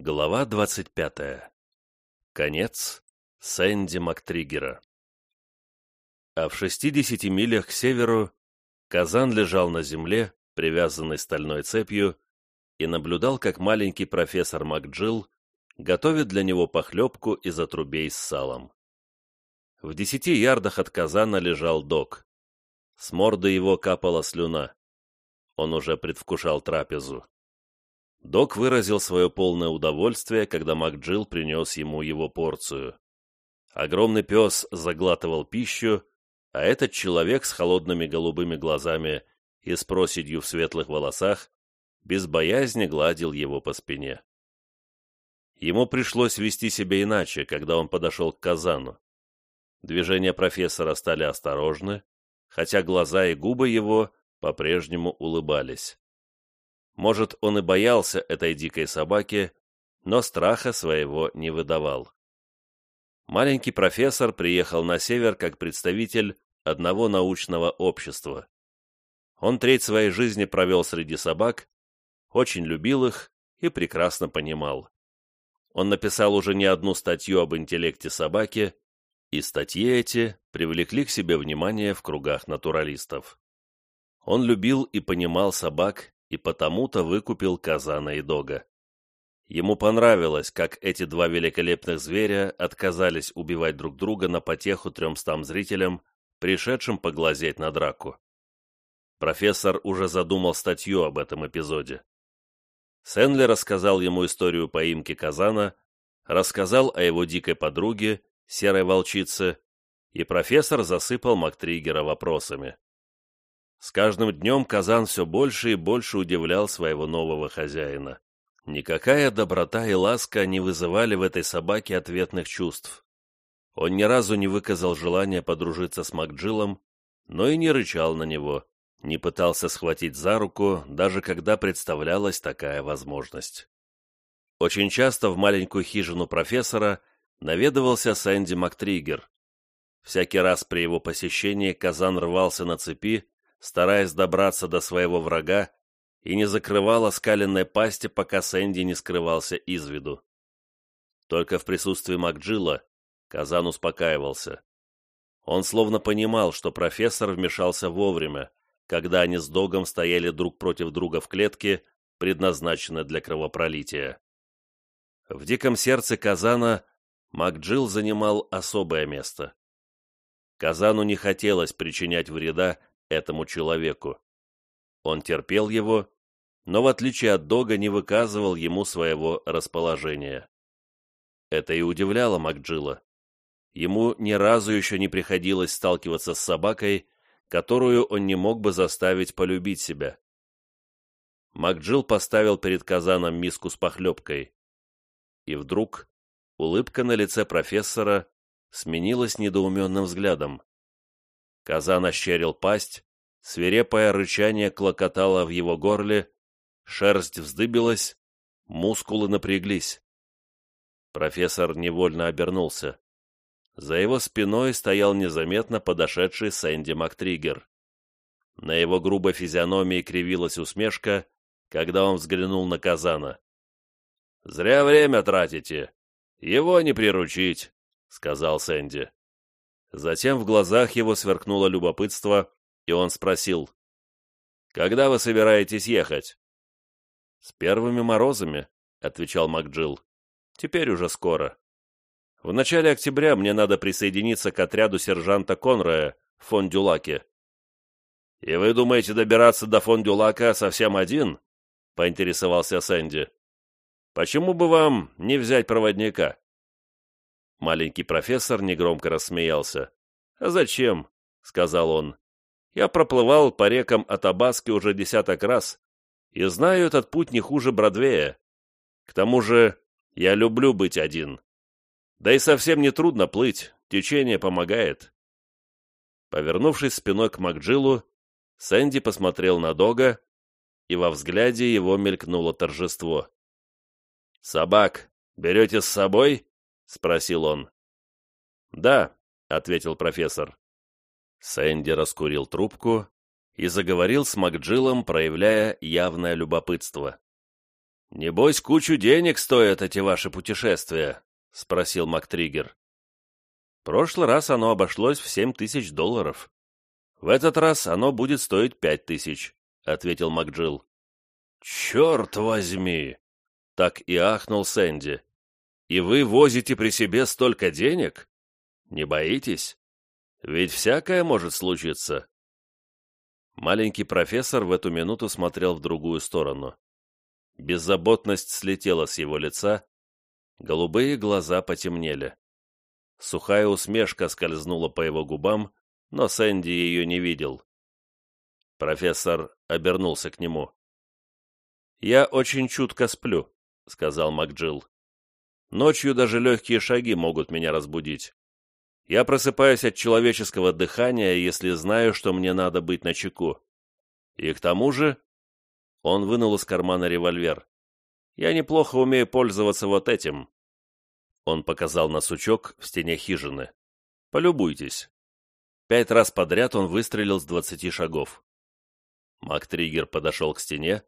Глава 25. Конец Сэнди Мактриггера. А в 60 милях к северу Казан лежал на земле, привязанный стальной цепью, и наблюдал, как маленький профессор Макджилл готовит для него похлебку из отрубей с салом. В десяти ярдах от Казана лежал док. С морды его капала слюна. Он уже предвкушал трапезу. Док выразил свое полное удовольствие, когда Макджилл принес ему его порцию. Огромный пес заглатывал пищу, а этот человек с холодными голубыми глазами и с проседью в светлых волосах без боязни гладил его по спине. Ему пришлось вести себя иначе, когда он подошел к казану. Движения профессора стали осторожны, хотя глаза и губы его по-прежнему улыбались. Может, он и боялся этой дикой собаки, но страха своего не выдавал. Маленький профессор приехал на север как представитель одного научного общества. Он треть своей жизни провел среди собак, очень любил их и прекрасно понимал. Он написал уже не одну статью об интеллекте собаки, и статьи эти привлекли к себе внимание в кругах натуралистов. Он любил и понимал собак и потому-то выкупил Казана и Дога. Ему понравилось, как эти два великолепных зверя отказались убивать друг друга на потеху трёмстам зрителям, пришедшим поглазеть на драку. Профессор уже задумал статью об этом эпизоде. Сенли рассказал ему историю поимки Казана, рассказал о его дикой подруге, серой волчице, и профессор засыпал Мактригера вопросами. С каждым днем Казан все больше и больше удивлял своего нового хозяина. Никакая доброта и ласка не вызывали в этой собаке ответных чувств. Он ни разу не выказал желания подружиться с Макджилом, но и не рычал на него, не пытался схватить за руку, даже когда представлялась такая возможность. Очень часто в маленькую хижину профессора наведывался Сэнди Мактригер. Всякий раз при его посещении Казан рвался на цепи, стараясь добраться до своего врага, и не закрывала скаленной пасти, пока Сэнди не скрывался из виду. Только в присутствии Макджилла Казан успокаивался. Он словно понимал, что профессор вмешался вовремя, когда они с Догом стояли друг против друга в клетке, предназначенной для кровопролития. В диком сердце Казана Макджилл занимал особое место. Казану не хотелось причинять вреда этому человеку. Он терпел его, но в отличие от Дога не выказывал ему своего расположения. Это и удивляло Макджилла. Ему ни разу еще не приходилось сталкиваться с собакой, которую он не мог бы заставить полюбить себя. Макджилл поставил перед казаном миску с похлебкой. И вдруг улыбка на лице профессора сменилась недоуменным взглядом. Казан ощерил пасть, свирепое рычание клокотало в его горле, шерсть вздыбилась, мускулы напряглись. Профессор невольно обернулся. За его спиной стоял незаметно подошедший Сэнди Мактригер. На его грубой физиономии кривилась усмешка, когда он взглянул на Казана. «Зря время тратите. Его не приручить», — сказал Сэнди. Затем в глазах его сверкнуло любопытство, и он спросил, «Когда вы собираетесь ехать?» «С первыми морозами», — отвечал Макджилл. «Теперь уже скоро. В начале октября мне надо присоединиться к отряду сержанта Конрая в Фондюлаке». «И вы думаете добираться до Фондюлака совсем один?» — поинтересовался Сэнди. «Почему бы вам не взять проводника?» Маленький профессор негромко рассмеялся. «А зачем?» — сказал он. «Я проплывал по рекам Атабаски уже десяток раз и знаю этот путь не хуже Бродвея. К тому же я люблю быть один. Да и совсем не трудно плыть, течение помогает». Повернувшись спиной к Макджилу, Сэнди посмотрел на Дога, и во взгляде его мелькнуло торжество. «Собак берете с собой?» — спросил он. «Да», — ответил профессор. Сэнди раскурил трубку и заговорил с Макджилом, проявляя явное любопытство. «Небось, кучу денег стоят эти ваши путешествия?» — спросил МакТриггер. «Прошлый раз оно обошлось в семь тысяч долларов. В этот раз оно будет стоить пять тысяч», — ответил МакДжилл. «Черт возьми!» — так и ахнул Сэнди. «И вы возите при себе столько денег? Не боитесь? Ведь всякое может случиться». Маленький профессор в эту минуту смотрел в другую сторону. Беззаботность слетела с его лица, голубые глаза потемнели. Сухая усмешка скользнула по его губам, но Сэнди ее не видел. Профессор обернулся к нему. «Я очень чутко сплю», — сказал МакДжилл. «Ночью даже легкие шаги могут меня разбудить. Я просыпаюсь от человеческого дыхания, если знаю, что мне надо быть начеку. И к тому же он вынул из кармана револьвер. «Я неплохо умею пользоваться вот этим». Он показал на сучок в стене хижины. «Полюбуйтесь». Пять раз подряд он выстрелил с двадцати шагов. Мак-триггер подошел к стене,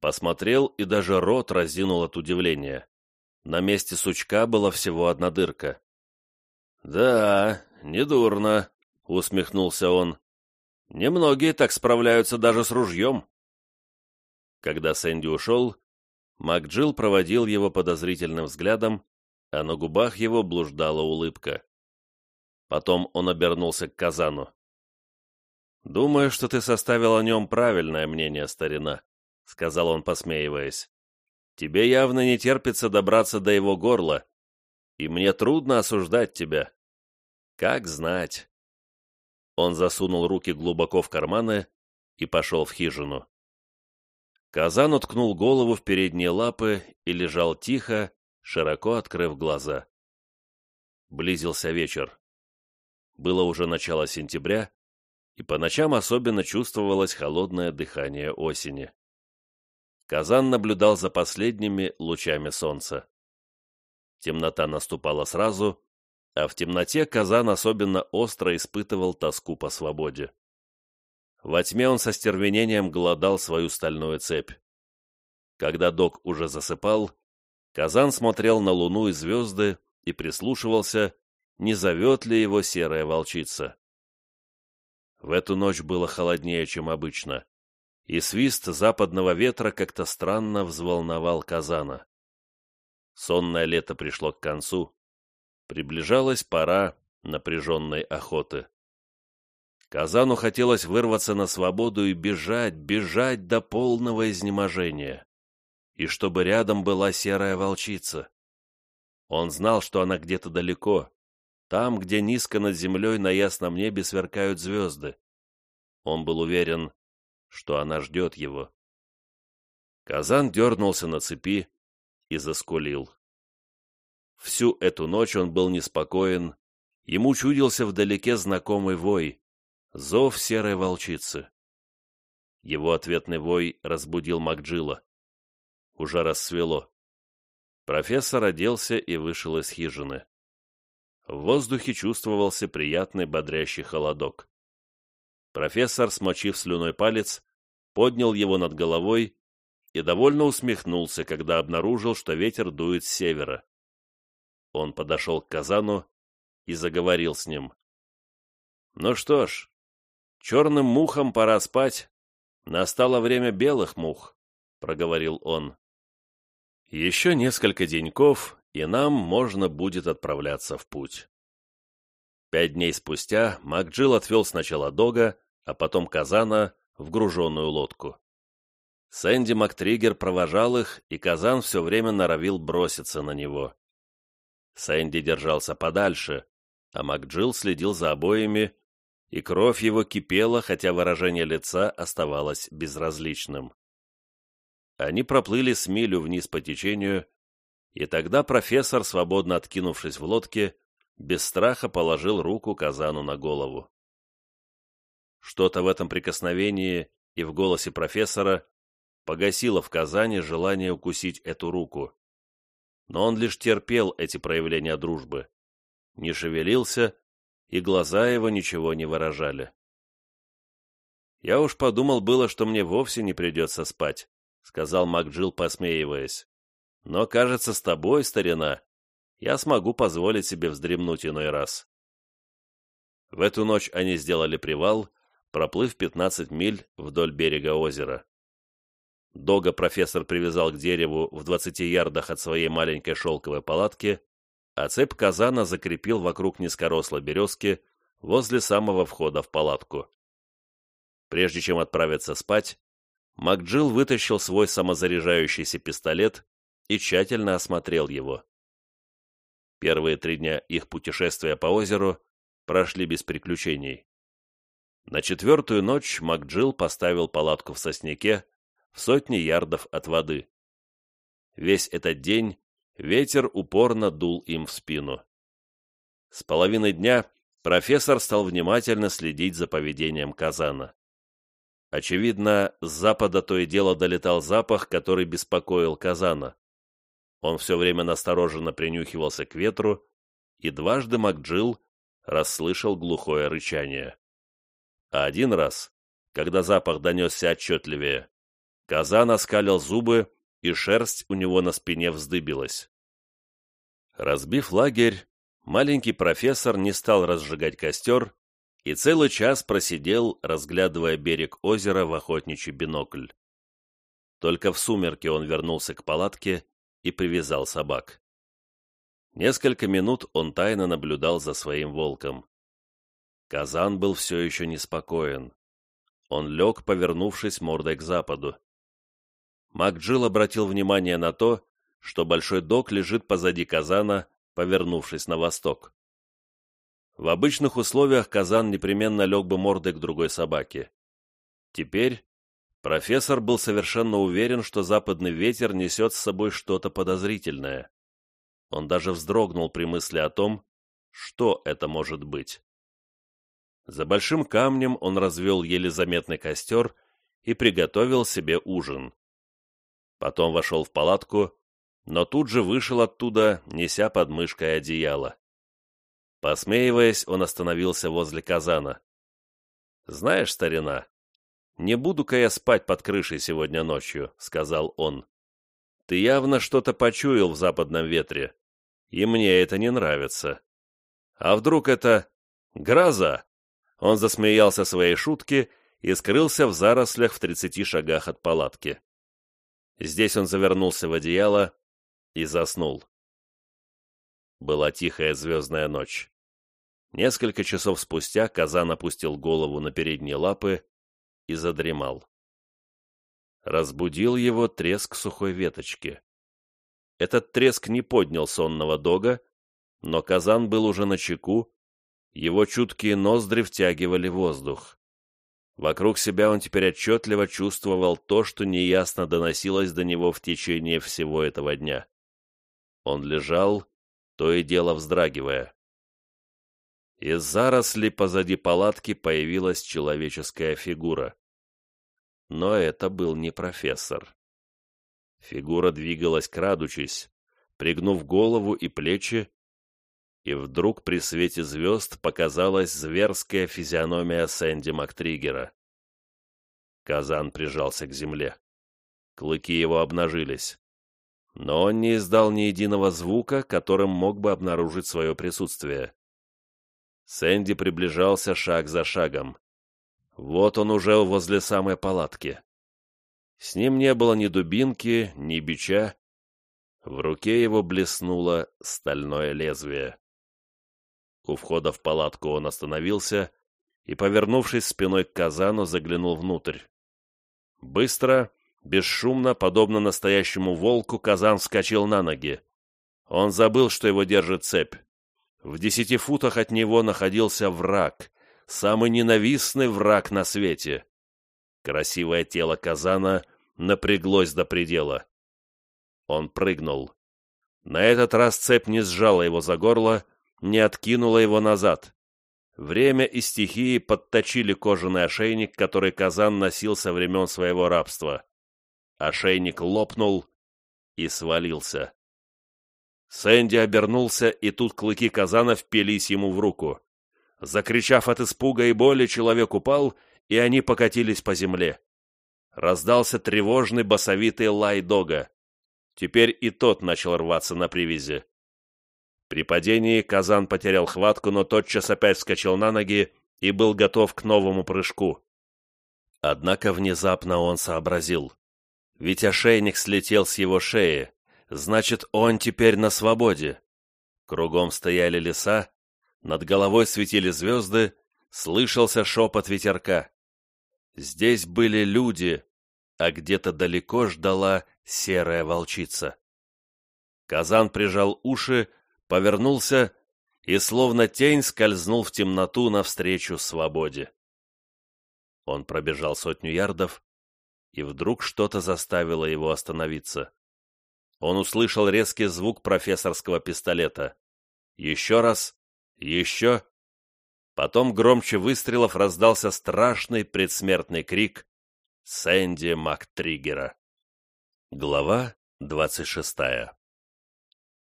посмотрел и даже рот разинул от удивления. На месте сучка была всего одна дырка. «Да, недурно», — усмехнулся он. «Немногие так справляются даже с ружьем». Когда Сэнди ушел, МакДжилл проводил его подозрительным взглядом, а на губах его блуждала улыбка. Потом он обернулся к Казану. «Думаю, что ты составил о нем правильное мнение, старина», — сказал он, посмеиваясь. «Тебе явно не терпится добраться до его горла, и мне трудно осуждать тебя. Как знать». Он засунул руки глубоко в карманы и пошел в хижину. Казан уткнул голову в передние лапы и лежал тихо, широко открыв глаза. Близился вечер. Было уже начало сентября, и по ночам особенно чувствовалось холодное дыхание осени. Казан наблюдал за последними лучами солнца. Темнота наступала сразу, а в темноте Казан особенно остро испытывал тоску по свободе. Во тьме он со стервенением голодал свою стальную цепь. Когда док уже засыпал, Казан смотрел на луну и звезды и прислушивался, не зовет ли его серая волчица. В эту ночь было холоднее, чем обычно, и свист западного ветра как-то странно взволновал Казана. Сонное лето пришло к концу. Приближалась пора напряженной охоты. Казану хотелось вырваться на свободу и бежать, бежать до полного изнеможения. И чтобы рядом была серая волчица. Он знал, что она где-то далеко, там, где низко над землей на ясном небе сверкают звезды. Он был уверен, что она ждет его. Казан дернулся на цепи и заскулил. Всю эту ночь он был неспокоен, ему чудился вдалеке знакомый вой, Зов серой волчицы. Его ответный вой разбудил Макджилла. Уже рассвело. Профессор оделся и вышел из хижины. В воздухе чувствовался приятный бодрящий холодок. Профессор, смочив слюной палец, поднял его над головой и довольно усмехнулся, когда обнаружил, что ветер дует с севера. Он подошел к Казану и заговорил с ним. «Ну что ж, Черным мухам пора спать. Настало время белых мух, — проговорил он. Еще несколько деньков, и нам можно будет отправляться в путь. Пять дней спустя Макджилл отвел сначала Дога, а потом Казана в груженную лодку. Сэнди Мактригер провожал их, и Казан все время норовил броситься на него. Сэнди держался подальше, а Макджилл следил за обоими и кровь его кипела, хотя выражение лица оставалось безразличным. Они проплыли с милю вниз по течению, и тогда профессор, свободно откинувшись в лодке, без страха положил руку Казану на голову. Что-то в этом прикосновении и в голосе профессора погасило в Казани желание укусить эту руку. Но он лишь терпел эти проявления дружбы, не шевелился и глаза его ничего не выражали. «Я уж подумал было, что мне вовсе не придется спать», сказал Макджилл, посмеиваясь. «Но, кажется, с тобой, старина, я смогу позволить себе вздремнуть иной раз». В эту ночь они сделали привал, проплыв 15 миль вдоль берега озера. Дога профессор привязал к дереву в 20 ярдах от своей маленькой шелковой палатки, а цепь казана закрепил вокруг низкорослой березки возле самого входа в палатку. Прежде чем отправиться спать, Макджилл вытащил свой самозаряжающийся пистолет и тщательно осмотрел его. Первые три дня их путешествия по озеру прошли без приключений. На четвертую ночь Макджилл поставил палатку в сосняке в сотни ярдов от воды. Весь этот день ветер упорно дул им в спину. С половины дня профессор стал внимательно следить за поведением казана. Очевидно, с запада то и дело долетал запах, который беспокоил казана. Он все время настороженно принюхивался к ветру, и дважды Макджилл расслышал глухое рычание. А один раз, когда запах донесся отчетливее, казан оскалил зубы, и шерсть у него на спине вздыбилась. Разбив лагерь, маленький профессор не стал разжигать костер и целый час просидел, разглядывая берег озера в охотничий бинокль. Только в сумерки он вернулся к палатке и привязал собак. Несколько минут он тайно наблюдал за своим волком. Казан был все еще неспокоен. Он лег, повернувшись мордой к западу. Макджилл обратил внимание на то, что большой док лежит позади казана, повернувшись на восток. В обычных условиях казан непременно лег бы мордой к другой собаке. Теперь профессор был совершенно уверен, что западный ветер несет с собой что-то подозрительное. Он даже вздрогнул при мысли о том, что это может быть. За большим камнем он развел еле заметный костер и приготовил себе ужин. Потом вошел в палатку, но тут же вышел оттуда, неся под мышкой одеяло. Посмеиваясь, он остановился возле казана. «Знаешь, старина, не буду-ка я спать под крышей сегодня ночью», — сказал он. Ты явно что-то почуял в западном ветре, и мне это не нравится. А вдруг это гроза? Он засмеялся своей шутке и скрылся в зарослях в тридцати шагах от палатки. Здесь он завернулся в одеяло и заснул. Была тихая звездная ночь. Несколько часов спустя Казан опустил голову на передние лапы и задремал разбудил его треск сухой веточки. Этот треск не поднял сонного дога, но казан был уже на чеку, его чуткие ноздри втягивали воздух. Вокруг себя он теперь отчетливо чувствовал то, что неясно доносилось до него в течение всего этого дня. Он лежал, то и дело вздрагивая. Из зарослей позади палатки появилась человеческая фигура. Но это был не профессор. Фигура двигалась крадучись, пригнув голову и плечи, и вдруг при свете звезд показалась зверская физиономия Сэнди Мактригера. Казан прижался к земле. Клыки его обнажились. Но он не издал ни единого звука, которым мог бы обнаружить свое присутствие. Сэнди приближался шаг за шагом. Вот он уже возле самой палатки. С ним не было ни дубинки, ни бича. В руке его блеснуло стальное лезвие. У входа в палатку он остановился и, повернувшись спиной к казану, заглянул внутрь. Быстро, бесшумно, подобно настоящему волку, казан вскочил на ноги. Он забыл, что его держит цепь. В десяти футах от него находился враг, самый ненавистный враг на свете. Красивое тело казана напряглось до предела. Он прыгнул. На этот раз цепь не сжала его за горло, не откинула его назад. Время и стихии подточили кожаный ошейник, который казан носил со времен своего рабства. Ошейник лопнул и свалился. Сэнди обернулся, и тут клыки казана впились ему в руку. Закричав от испуга и боли, человек упал, и они покатились по земле. раздался тревожный басовитый лай дога. Теперь и тот начал рваться на привязи. При падении Казан потерял хватку, но тотчас опять вскочил на ноги и был готов к новому прыжку. Однако внезапно он сообразил. Ведь ошейник слетел с его шеи, значит, он теперь на свободе. Кругом стояли леса, над головой светили звезды, слышался шепот ветерка. Здесь были люди, а где-то далеко ждала серая волчица. Казан прижал уши, повернулся и словно тень скользнул в темноту навстречу свободе. Он пробежал сотню ярдов, и вдруг что-то заставило его остановиться. Он услышал резкий звук профессорского пистолета. Еще раз, еще. Потом громче выстрелов раздался страшный предсмертный крик Сэнди МакТриггера. Глава двадцать шестая.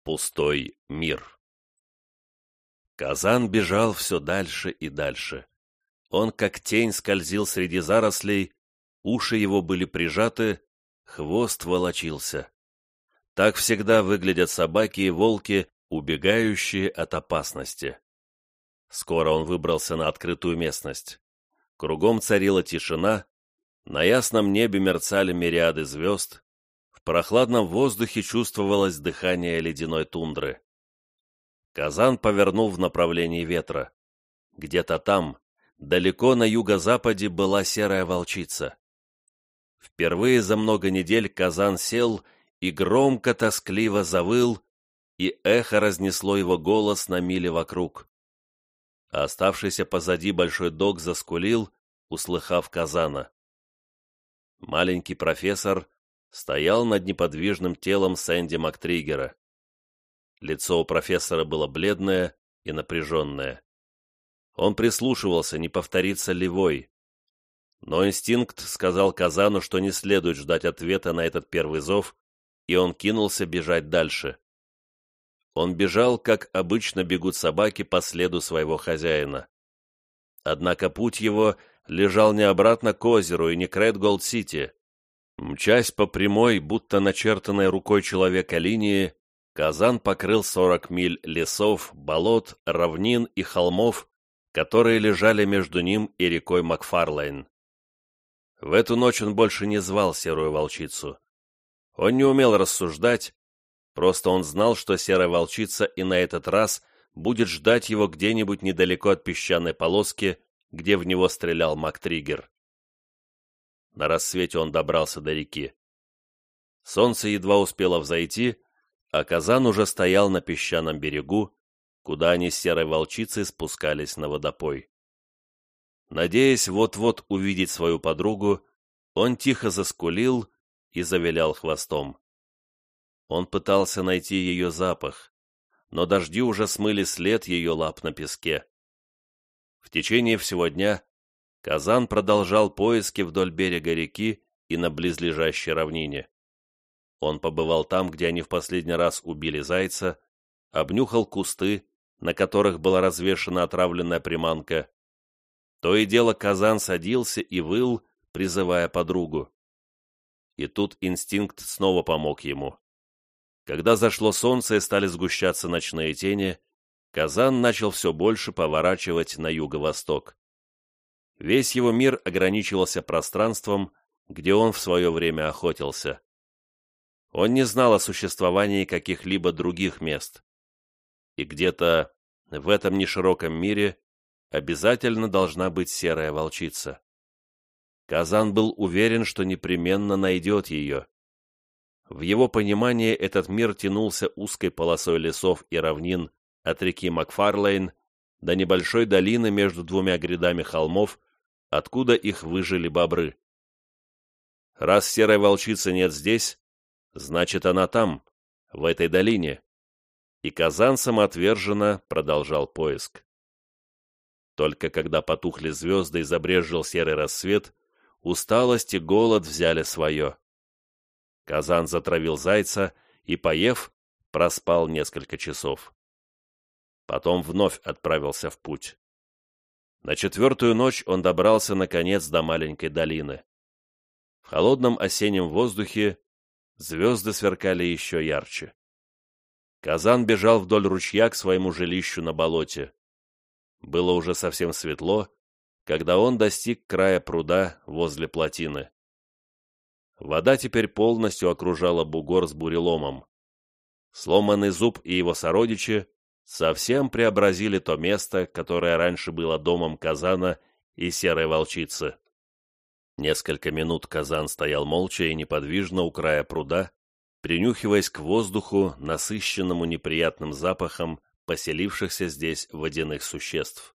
Пустой мир. Казан бежал все дальше и дальше. Он как тень скользил среди зарослей, уши его были прижаты, хвост волочился. Так всегда выглядят собаки и волки, убегающие от опасности. Скоро он выбрался на открытую местность. Кругом царила тишина, на ясном небе мерцали мириады звезд, прохладном воздухе чувствовалось дыхание ледяной тундры. Казан повернул в направлении ветра. Где-то там, далеко на юго-западе, была серая волчица. Впервые за много недель Казан сел и громко тоскливо завыл, и эхо разнесло его голос на миле вокруг. А оставшийся позади большой дог заскулил, услыхав Казана. Маленький профессор стоял над неподвижным телом Сэнди Мактригера. Лицо у профессора было бледное и напряженное. Он прислушивался, не повторится ли вой. Но инстинкт сказал Казану, что не следует ждать ответа на этот первый зов, и он кинулся бежать дальше. Он бежал, как обычно бегут собаки по следу своего хозяина. Однако путь его лежал не обратно к озеру и не к Редголд-Сити. Мчась по прямой, будто начертанной рукой человека линии, Казан покрыл 40 миль лесов, болот, равнин и холмов, которые лежали между ним и рекой Макфарлейн. В эту ночь он больше не звал серую волчицу. Он не умел рассуждать, просто он знал, что серая волчица и на этот раз будет ждать его где-нибудь недалеко от песчаной полоски, где в него стрелял Мактриггер. На рассвете он добрался до реки. Солнце едва успело взойти, а Казан уже стоял на песчаном берегу, куда они с серой волчицей спускались на водопой. Надеясь вот-вот увидеть свою подругу, он тихо заскулил и завилял хвостом. Он пытался найти ее запах, но дожди уже смыли след ее лап на песке. В течение всего дня Казан продолжал поиски вдоль берега реки и на близлежащей равнине. Он побывал там, где они в последний раз убили зайца, обнюхал кусты, на которых была развешена отравленная приманка. То и дело Казан садился и выл, призывая подругу. И тут инстинкт снова помог ему. Когда зашло солнце и стали сгущаться ночные тени, Казан начал все больше поворачивать на юго-восток. Весь его мир ограничивался пространством, где он в свое время охотился. Он не знал о существовании каких-либо других мест. И где-то в этом нешироком мире обязательно должна быть серая волчица. Казан был уверен, что непременно найдет ее. В его понимании этот мир тянулся узкой полосой лесов и равнин от реки Макфарлейн до небольшой долины между двумя грядами холмов, откуда их выжили бобры. Раз серой волчицы нет здесь, Значит, она там, в этой долине. И Казан самоотверженно продолжал поиск. Только когда потухли звезды и забрежил серый рассвет, усталость и голод взяли свое. Казан затравил зайца и, поев, проспал несколько часов. Потом вновь отправился в путь. На четвертую ночь он добрался, наконец, до маленькой долины. В холодном осеннем воздухе звезды сверкали еще ярче. Казан бежал вдоль ручья к своему жилищу на болоте. Было уже совсем светло, когда он достиг края пруда возле плотины. Вода теперь полностью окружала бугор с буреломом. Сломанный зуб и его сородичи совсем преобразили то место, которое раньше было домом Казана и серой волчицы. Несколько минут Казан стоял молча и неподвижно у края пруда, принюхиваясь к воздуху, насыщенному неприятным запахом поселившихся здесь водяных существ.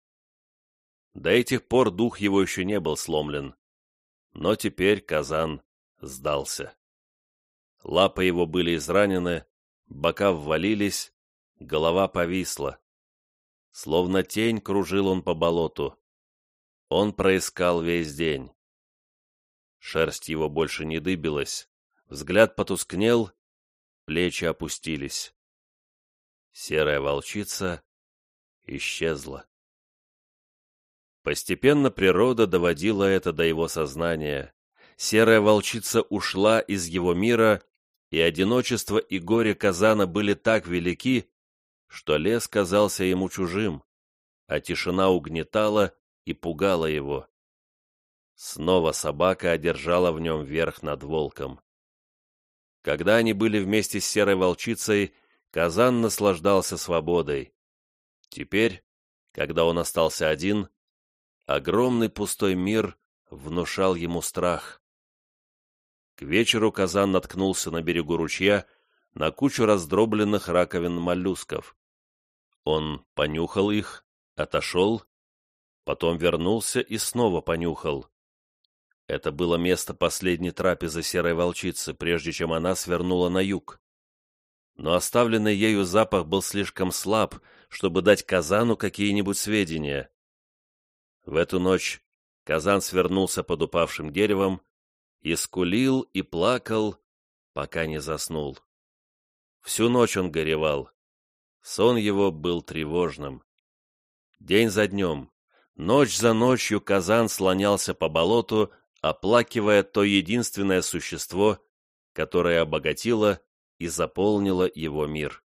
До этих пор дух его еще не был сломлен, но теперь Казан сдался. Лапы его были изранены, бока ввалились, голова повисла. Словно тень кружил он по болоту. Он проискал весь день. Шерсть его больше не дыбилась, взгляд потускнел, плечи опустились. Серая волчица исчезла. Постепенно природа доводила это до его сознания. Серая волчица ушла из его мира, и одиночество и горе Казана были так велики, что лес казался ему чужим, а тишина угнетала и пугала его. Снова собака одержала в нем верх над волком. Когда они были вместе с серой волчицей, Казан наслаждался свободой. Теперь, когда он остался один, огромный пустой мир внушал ему страх. К вечеру Казан наткнулся на берегу ручья на кучу раздробленных раковин моллюсков. Он понюхал их, отошел, потом вернулся и снова понюхал. Это было место последней трапезы серой волчицы, прежде чем она свернула на юг. Но оставленный ею запах был слишком слаб, чтобы дать Казану какие-нибудь сведения. В эту ночь Казан свернулся под упавшим деревом и скулил и плакал, пока не заснул. Всю ночь он горевал. Сон его был тревожным. День за днем, ночь за ночью Казан слонялся по болоту, оплакивая то единственное существо, которое обогатило и заполнило его мир.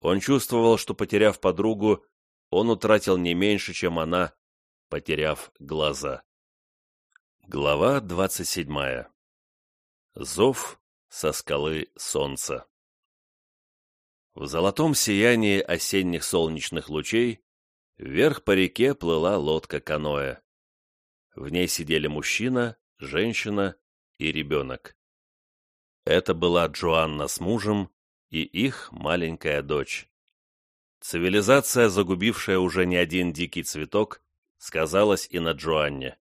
Он чувствовал, что, потеряв подругу, он утратил не меньше, чем она, потеряв глаза. Глава двадцать седьмая. Зов со скалы солнца. В золотом сиянии осенних солнечных лучей вверх по реке плыла лодка каноэ. В ней сидели мужчина, женщина и ребенок. Это была Джоанна с мужем и их маленькая дочь. Цивилизация, загубившая уже не один дикий цветок, сказалась и на Джоанне.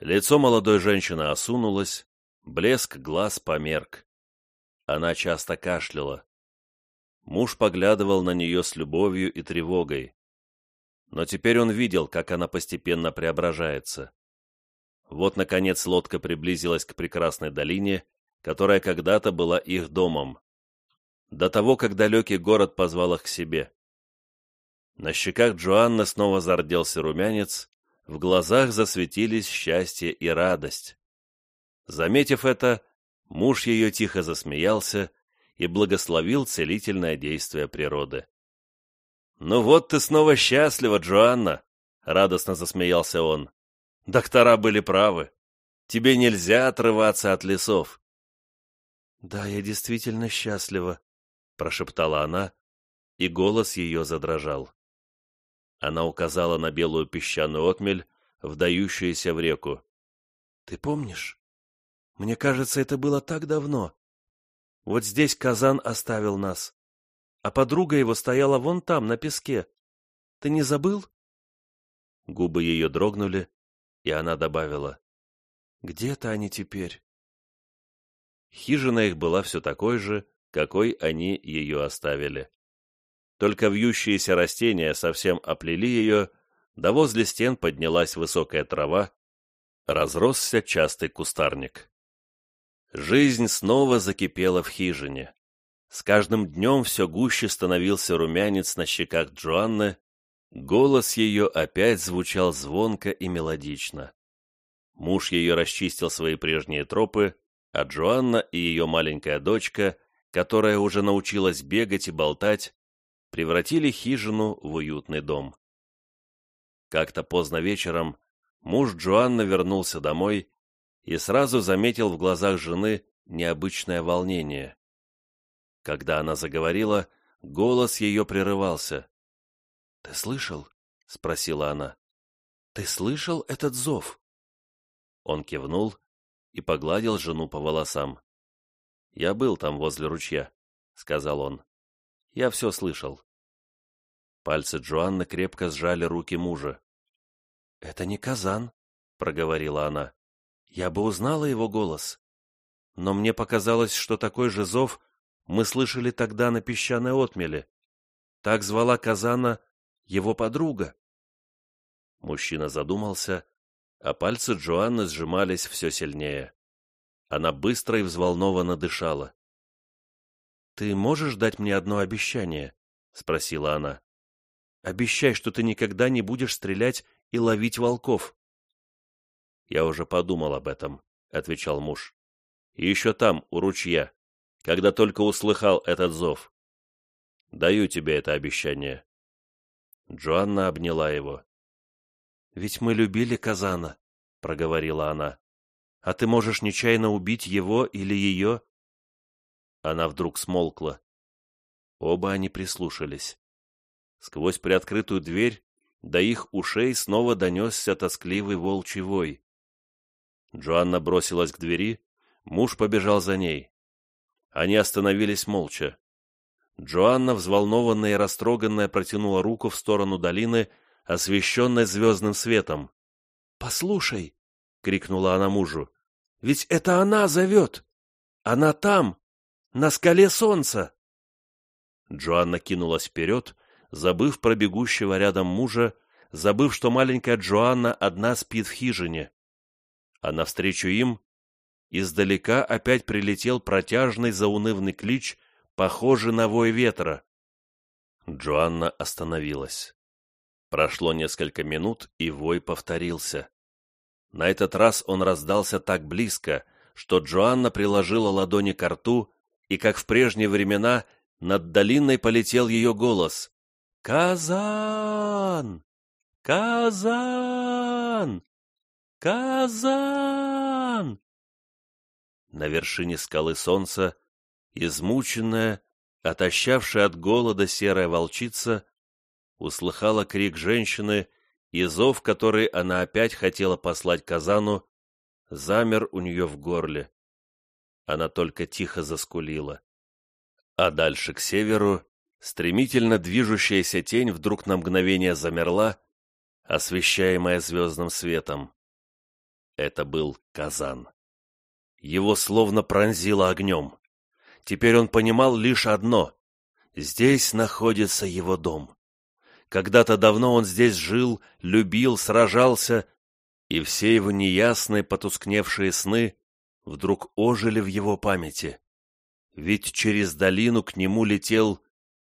Лицо молодой женщины осунулось, блеск глаз померк. Она часто кашляла. Муж поглядывал на нее с любовью и тревогой но теперь он видел, как она постепенно преображается. Вот, наконец, лодка приблизилась к прекрасной долине, которая когда-то была их домом. До того, как далекий город позвал их к себе. На щеках Джоанны снова зарделся румянец, в глазах засветились счастье и радость. Заметив это, муж ее тихо засмеялся и благословил целительное действие природы. «Ну вот ты снова счастлива, Джоанна!» — радостно засмеялся он. «Доктора были правы. Тебе нельзя отрываться от лесов». «Да, я действительно счастлива», — прошептала она, и голос ее задрожал. Она указала на белую песчаную отмель, вдающуюся в реку. «Ты помнишь? Мне кажется, это было так давно. Вот здесь Казан оставил нас а подруга его стояла вон там, на песке. Ты не забыл?» Губы ее дрогнули, и она добавила. «Где-то они теперь?» Хижина их была все такой же, какой они ее оставили. Только вьющиеся растения совсем оплели ее, да возле стен поднялась высокая трава, разросся частый кустарник. Жизнь снова закипела в хижине. С каждым днем все гуще становился румянец на щеках Джоанны, голос ее опять звучал звонко и мелодично. Муж ее расчистил свои прежние тропы, а Джоанна и ее маленькая дочка, которая уже научилась бегать и болтать, превратили хижину в уютный дом. Как-то поздно вечером муж Джоанна вернулся домой и сразу заметил в глазах жены необычное волнение. Когда она заговорила, голос ее прерывался. «Ты слышал?» — спросила она. «Ты слышал этот зов?» Он кивнул и погладил жену по волосам. «Я был там возле ручья», — сказал он. «Я все слышал». Пальцы Джоанны крепко сжали руки мужа. «Это не Казан», — проговорила она. «Я бы узнала его голос. Но мне показалось, что такой же зов мы слышали тогда на песчаной отмеле. Так звала Казана его подруга». Мужчина задумался, а пальцы Джоанны сжимались все сильнее. Она быстро и взволнованно дышала. «Ты можешь дать мне одно обещание?» — спросила она. «Обещай, что ты никогда не будешь стрелять и ловить волков». «Я уже подумал об этом», — отвечал муж. «И еще там, у ручья, когда только услыхал этот зов. Даю тебе это обещание». Джоанна обняла его. «Ведь мы любили Казана», — проговорила она. «А ты можешь нечаянно убить его или ее?» Она вдруг смолкла. Оба они прислушались. Сквозь приоткрытую дверь до их ушей снова донесся тоскливый волчий вой. Джоанна бросилась к двери, муж побежал за ней. Они остановились молча. Джоанна, взволнованная и растроганная, протянула руку в сторону долины, освещенной звездным светом. «Послушай!» — крикнула она мужу. «Ведь это она зовет! Она там, на скале солнца!» Джоанна кинулась вперед, забыв про бегущего рядом мужа, забыв, что маленькая Джоанна одна спит в хижине. А навстречу им издалека опять прилетел протяжный заунывный клич, похожий на вой ветра. Джоанна остановилась. Прошло несколько минут, и вой повторился. На этот раз он раздался так близко, что Джоанна приложила ладони к рту, и, как в прежние времена, над долиной полетел ее голос. «Казан! Казан! Казан!» На вершине скалы солнца, измученная, отощавшая от голода серая волчица, услыхала крик женщины, и зов, который она опять хотела послать Казану, замер у нее в горле. Она только тихо заскулила. А дальше к северу стремительно движущаяся тень вдруг на мгновение замерла, освещаемая звездным светом. Это был Казан. Его словно пронзило огнем. Теперь он понимал лишь одно — здесь находится его дом. Когда-то давно он здесь жил, любил, сражался, и все его неясные потускневшие сны вдруг ожили в его памяти. Ведь через долину к нему летел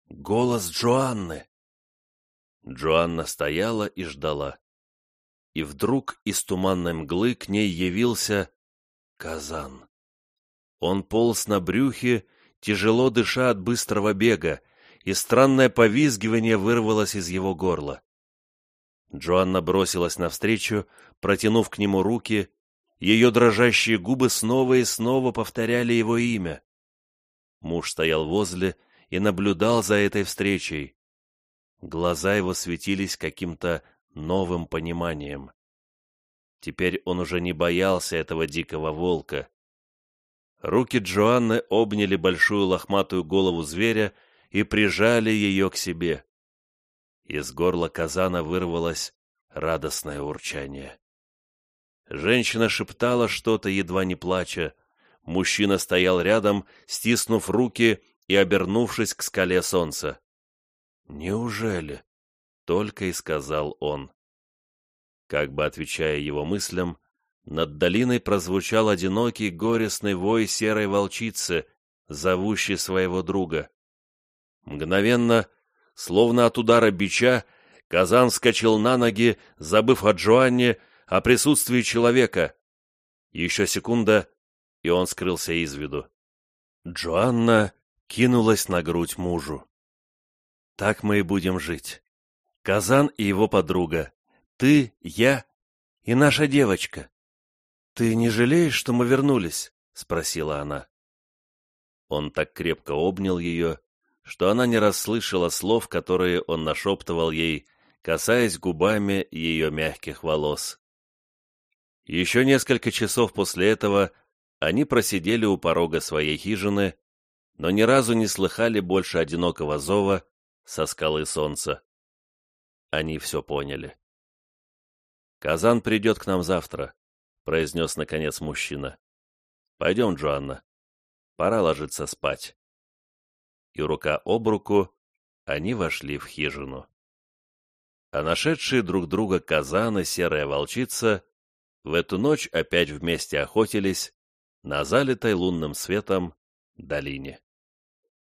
голос Джоанны. Джоанна стояла и ждала. И вдруг из туманной мглы к ней явился Казан. Он полз на брюхе, тяжело дыша от быстрого бега, и странное повизгивание вырвалось из его горла. Джоанна бросилась навстречу, протянув к нему руки, ее дрожащие губы снова и снова повторяли его имя. Муж стоял возле и наблюдал за этой встречей. Глаза его светились каким-то новым пониманием. Теперь он уже не боялся этого дикого волка. Руки Джоанны обняли большую лохматую голову зверя и прижали ее к себе. Из горла казана вырвалось радостное урчание. Женщина шептала что-то, едва не плача. Мужчина стоял рядом, стиснув руки и обернувшись к скале солнца. «Неужели?» — только и сказал он. Как бы отвечая его мыслям, над долиной прозвучал одинокий горестный вой серой волчицы, зовущей своего друга. Мгновенно, словно от удара бича, Казан вскочил на ноги, забыв о Джоанне, о присутствии человека. Еще секунда, и он скрылся из виду. Джоанна кинулась на грудь мужу. «Так мы и будем жить. Казан и его подруга. Ты, я и наша девочка. Ты не жалеешь, что мы вернулись?» — спросила она. Он так крепко обнял ее, что она не расслышала слов, которые он нашептывал ей, касаясь губами ее мягких волос. Еще несколько часов после этого они просидели у порога своей хижины, но ни разу не слыхали больше одинокого зова со скалы солнца. Они все поняли. «Казан придет к нам завтра», — произнес наконец мужчина. «Пойдем, Джоанна. Пора ложиться спать». И рука об руку они вошли в хижину. А нашедшие друг друга Казан и Серая Волчица в эту ночь опять вместе охотились на залитой лунным светом долине.